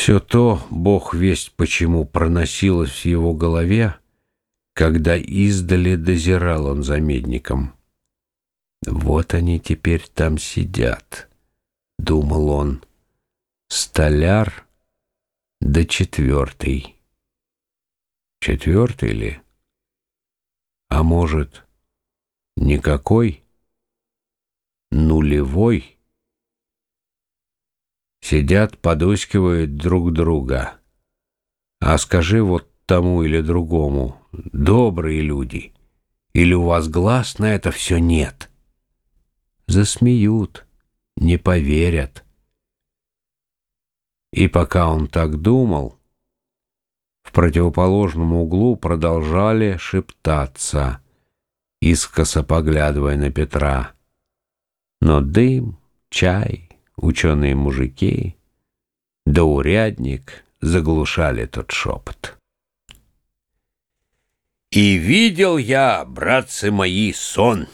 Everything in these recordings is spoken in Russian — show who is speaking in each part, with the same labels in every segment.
Speaker 1: Все то, бог весть почему, проносилось в его голове, когда издали дозирал он за медником. «Вот они теперь там сидят», — думал он. «Столяр да четвертый». Четвертый ли? А может, никакой? Нулевой? Сидят, подускивают друг друга. А скажи вот тому или другому, добрые люди, или у вас глаз на это все нет? Засмеют, не поверят. И пока он так думал, в противоположном углу продолжали шептаться, искоса поглядывая на Петра. Но дым, чай, ученые мужики, да урядник заглушали тот шепот.
Speaker 2: И видел я, братцы мои, сон,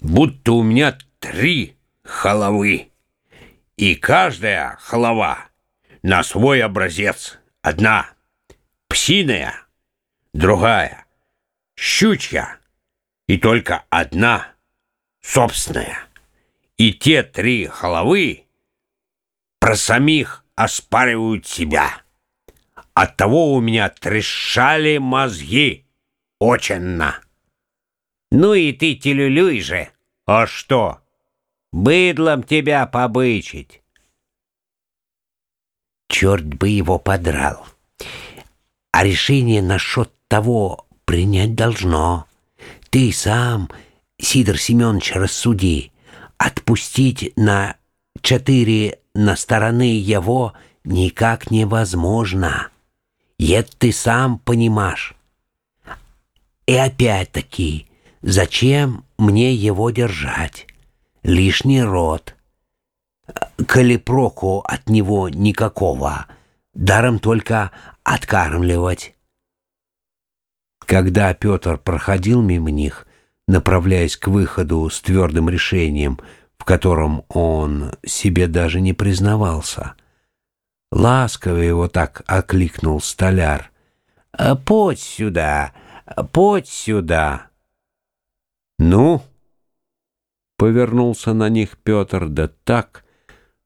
Speaker 2: будто у меня три головы, и каждая голова на свой образец. Одна псиная, другая щучья, и только одна собственная. И те три головы про самих оспаривают себя. Оттого у меня трещали мозги оченно.
Speaker 3: Ну и ты телюлюй же.
Speaker 2: А что?
Speaker 3: Быдлом тебя побычить.
Speaker 4: Черт бы его подрал. А решение насчет того принять должно. Ты сам, Сидор Семенович, рассуди. Отпустить на четыре на стороны его никак невозможно. Это ты сам понимаешь. И опять-таки, зачем мне его держать? Лишний род. Коли от него никакого, даром только откармливать. Когда Петр проходил мимо них, направляясь к выходу с твердым решением — в котором он себе даже не признавался. Ласково его так окликнул столяр. «А, «Подь сюда, подь сюда!»
Speaker 1: «Ну?» — повернулся на них Петр, да так,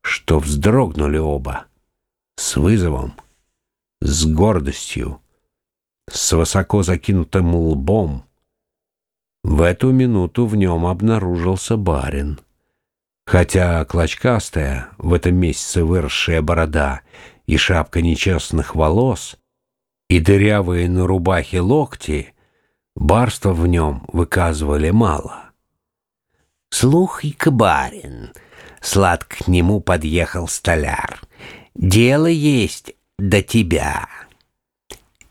Speaker 1: что вздрогнули оба. С вызовом, с гордостью, с высоко закинутым лбом. В эту минуту в нем обнаружился барин. Хотя клочкастая, в этом месяце выросшая борода и шапка нечестных волос, и дырявые на рубахе локти, барства в нем выказывали мало.
Speaker 4: «Слухай-ка, барин!» — сладко к нему подъехал столяр. «Дело есть до тебя.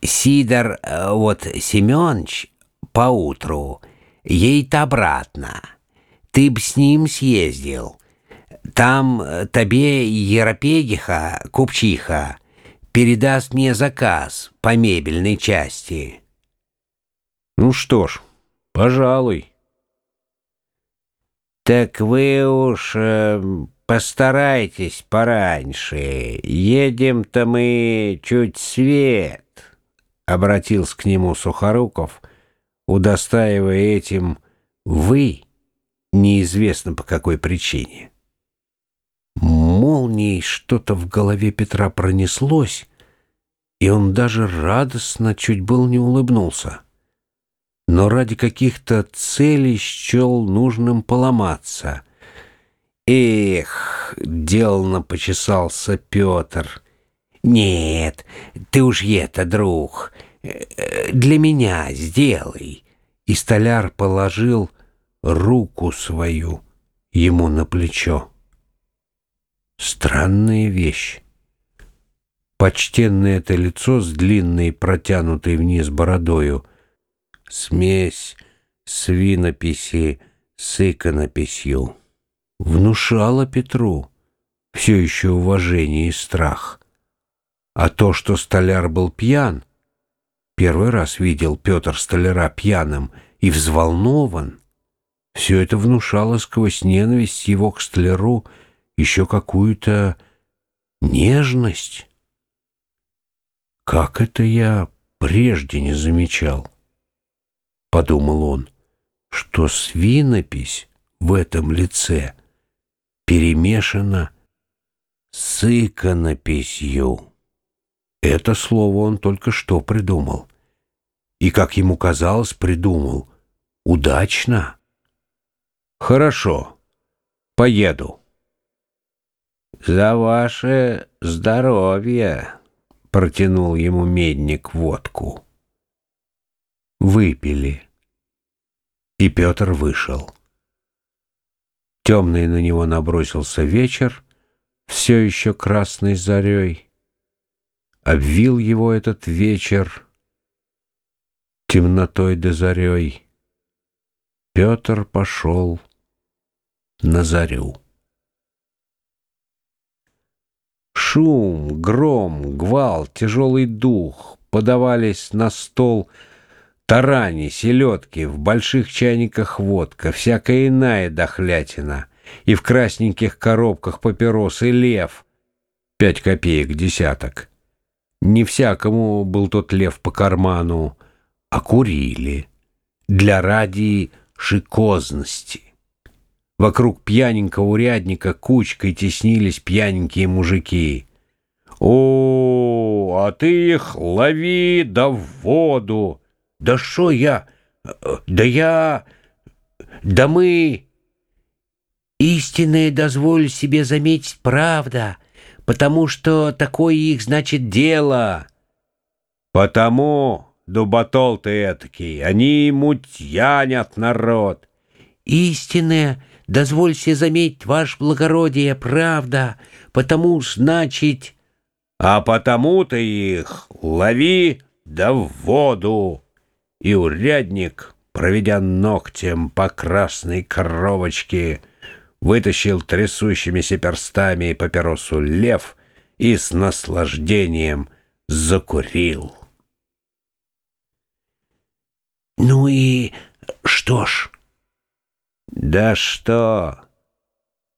Speaker 4: Сидор, э, вот Семенович, поутру, ей-то обратно» ты б с ним съездил. Там э, тебе Еропегиха, купчиха, передаст мне заказ по мебельной части.
Speaker 1: Ну что ж, пожалуй.
Speaker 3: Так вы уж э, постарайтесь пораньше. Едем-то мы чуть свет.
Speaker 1: Обратился к нему Сухоруков, удостаивая этим «вы» неизвестно по какой причине. Молнией что-то в голове Петра пронеслось, и он даже радостно чуть был не улыбнулся. Но ради каких-то целей счел нужным поломаться. «Эх!» — деланно почесался Петр.
Speaker 4: «Нет, ты уж это, друг, для меня сделай».
Speaker 1: И столяр положил руку свою ему на плечо. Странная вещь. Почтенное это лицо с длинной, протянутой вниз бородою, смесь свинописи с иконописью, внушала Петру все еще уважение и страх. А то, что столяр был пьян, первый раз видел Петр столяра пьяным и взволнован, все это внушало сквозь ненависть его к столяру еще какую-то нежность. Как это я прежде не замечал? Подумал он, что свинопись в этом лице перемешана с иконописью. Это слово он только что придумал. И, как ему казалось, придумал удачно. Хорошо, поеду.
Speaker 3: За ваше здоровье протянул ему медник водку.
Speaker 1: Выпили. И Петр вышел. Темный на него набросился вечер, все еще красной зарей. Обвил его этот вечер темнотой да зарей. Петр пошел на зарю. Шум, гром, гвалт, тяжелый дух подавались на стол тарани, селедки, в больших чайниках водка, всякая иная дохлятина, и в красненьких коробках папиросы лев, пять копеек десяток. Не всякому был тот лев по карману, а курили для ради шикозности. Вокруг пьяненького урядника кучкой теснились пьяненькие мужики. «О, а ты их лови да в воду!» «Да что я? Да я... Да мы...»
Speaker 3: «Истинное дозволь себе заметить правда, потому что такое их, значит, дело».
Speaker 1: «Потому, дуботол ты этакий, они мутьянят народ».
Speaker 3: «Истинное Дозвольте заметить, ваш благородие, правда, потому, значит...
Speaker 1: А потому ты их лови да в воду. И урядник, проведя ногтем по красной коробочке, вытащил трясущимися перстами папиросу лев и с наслаждением закурил.
Speaker 3: «Ну и что ж?»
Speaker 1: Да что?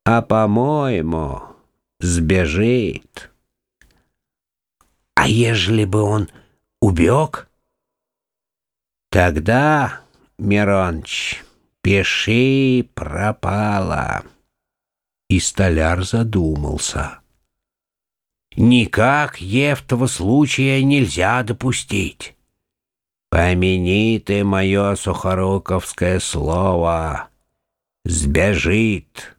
Speaker 1: А по-моему, сбежит.
Speaker 3: А ежели бы он убег?
Speaker 1: Тогда, Мироныч, пиши пропало. И столяр задумался.
Speaker 3: Никак Евтого случая нельзя допустить.
Speaker 1: Помяни ты мое сухоруковское слово сбежит.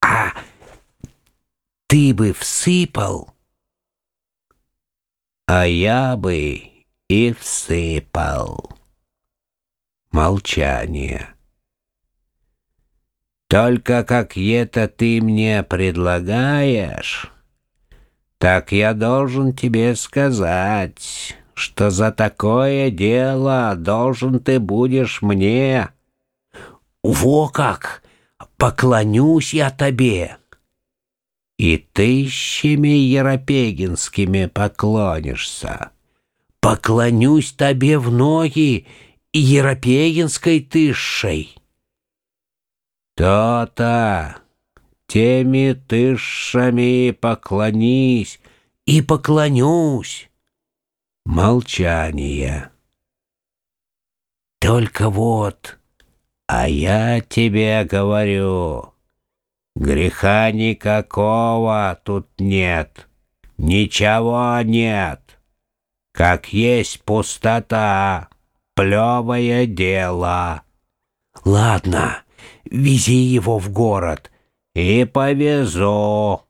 Speaker 3: А ты бы всыпал?
Speaker 1: А я бы и всыпал. Молчание. Только как это ты мне предлагаешь, так я должен тебе сказать что за такое дело должен ты будешь мне.
Speaker 3: Во как! Поклонюсь я тебе.
Speaker 1: И тысячами еропегинскими поклонишься.
Speaker 3: Поклонюсь тебе в ноги еропегинской тысшей.
Speaker 1: То-то, теми тысшами поклонись.
Speaker 3: И поклонюсь.
Speaker 1: Молчание.
Speaker 3: Только вот,
Speaker 1: а я тебе говорю, греха никакого тут нет, ничего нет. Как есть пустота, плевое дело.
Speaker 3: Ладно, вези его в город.
Speaker 1: И повезу.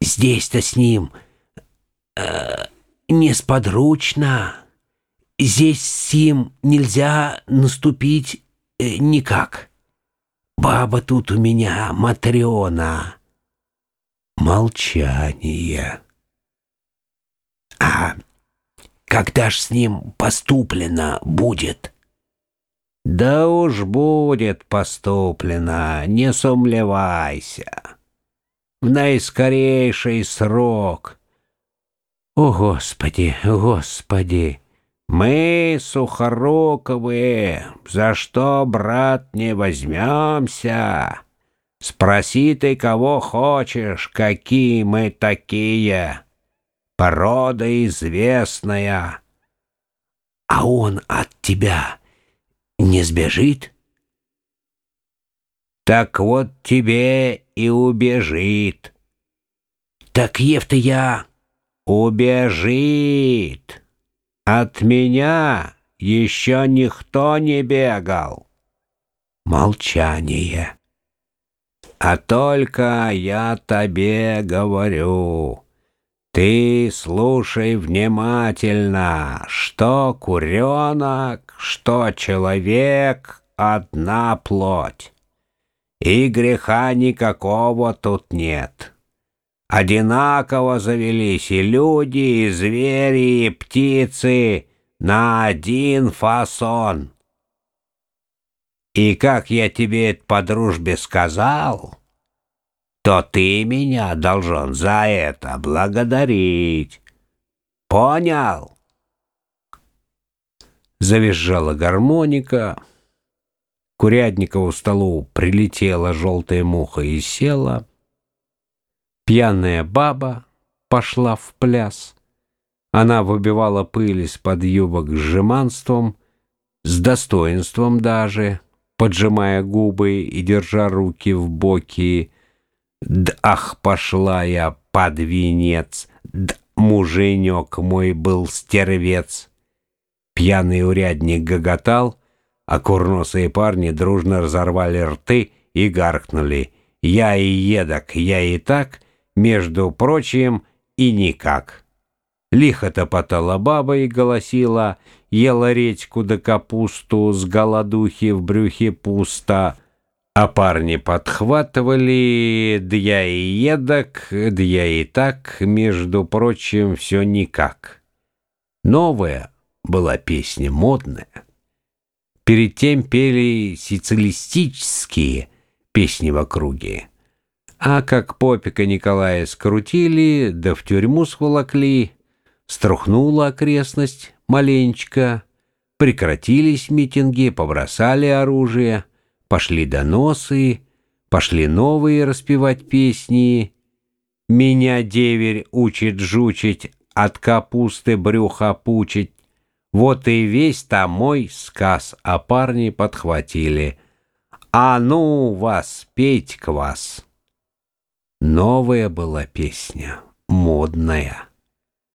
Speaker 3: Здесь-то с ним... Э, несподручно. Здесь сим нельзя наступить э, никак. Баба тут у меня, Матриона.
Speaker 1: Молчание.
Speaker 3: А когда ж с ним поступлено будет?
Speaker 1: Да уж будет поступлено, не сумлевайся. В наискорейший срок — о, Господи, Господи! Мы, Сухоруковые, за что, брат, не возьмемся? Спроси ты, кого хочешь, какие мы такие. Порода известная.
Speaker 3: А он от тебя не сбежит?
Speaker 1: Так вот тебе и убежит.
Speaker 3: Так ев-то я...
Speaker 1: Убежит. От меня еще никто не бегал.
Speaker 3: Молчание.
Speaker 1: А только я тебе говорю, ты слушай внимательно, что куренок, что человек — одна плоть. И греха никакого тут нет. Одинаково завелись и люди, и звери, и птицы на один фасон. И как я тебе это по дружбе сказал, то ты меня должен за это благодарить. Понял?
Speaker 4: Завизжала гармоника. К Урядникову столу прилетела желтая муха и села. Пьяная баба пошла в пляс. Она выбивала пыль из-под юбок с жеманством, с достоинством даже — поджимая губы и держа руки в боки. Д ах, пошла я под венец, д муженек мой был стервец. Пьяный урядник гоготал, а курносые парни дружно разорвали рты и гаркнули. Я и едок, я и так, между прочим, и никак. Лихо топотала баба и голосила, ела редьку да капусту, с голодухи в брюхе пусто, а парни подхватывали, да я и едок, да я и так, между прочим, все никак. Новая была песня, модная. Перед тем пели сицилистические песни в округе. А как попика Николая скрутили, да в тюрьму сволокли, струхнула окрестность маленечко, прекратились митинги, побросали оружие, пошли доносы, пошли новые распевать песни. Меня деверь учит жучить, от капусты брюха пучить. Вот и весь там мой сказ, а парни подхватили. А ну вас, петь к вас! Новая была песня, модная.